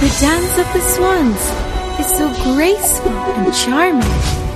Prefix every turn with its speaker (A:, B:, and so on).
A: The dance of the swans is so graceful and charming.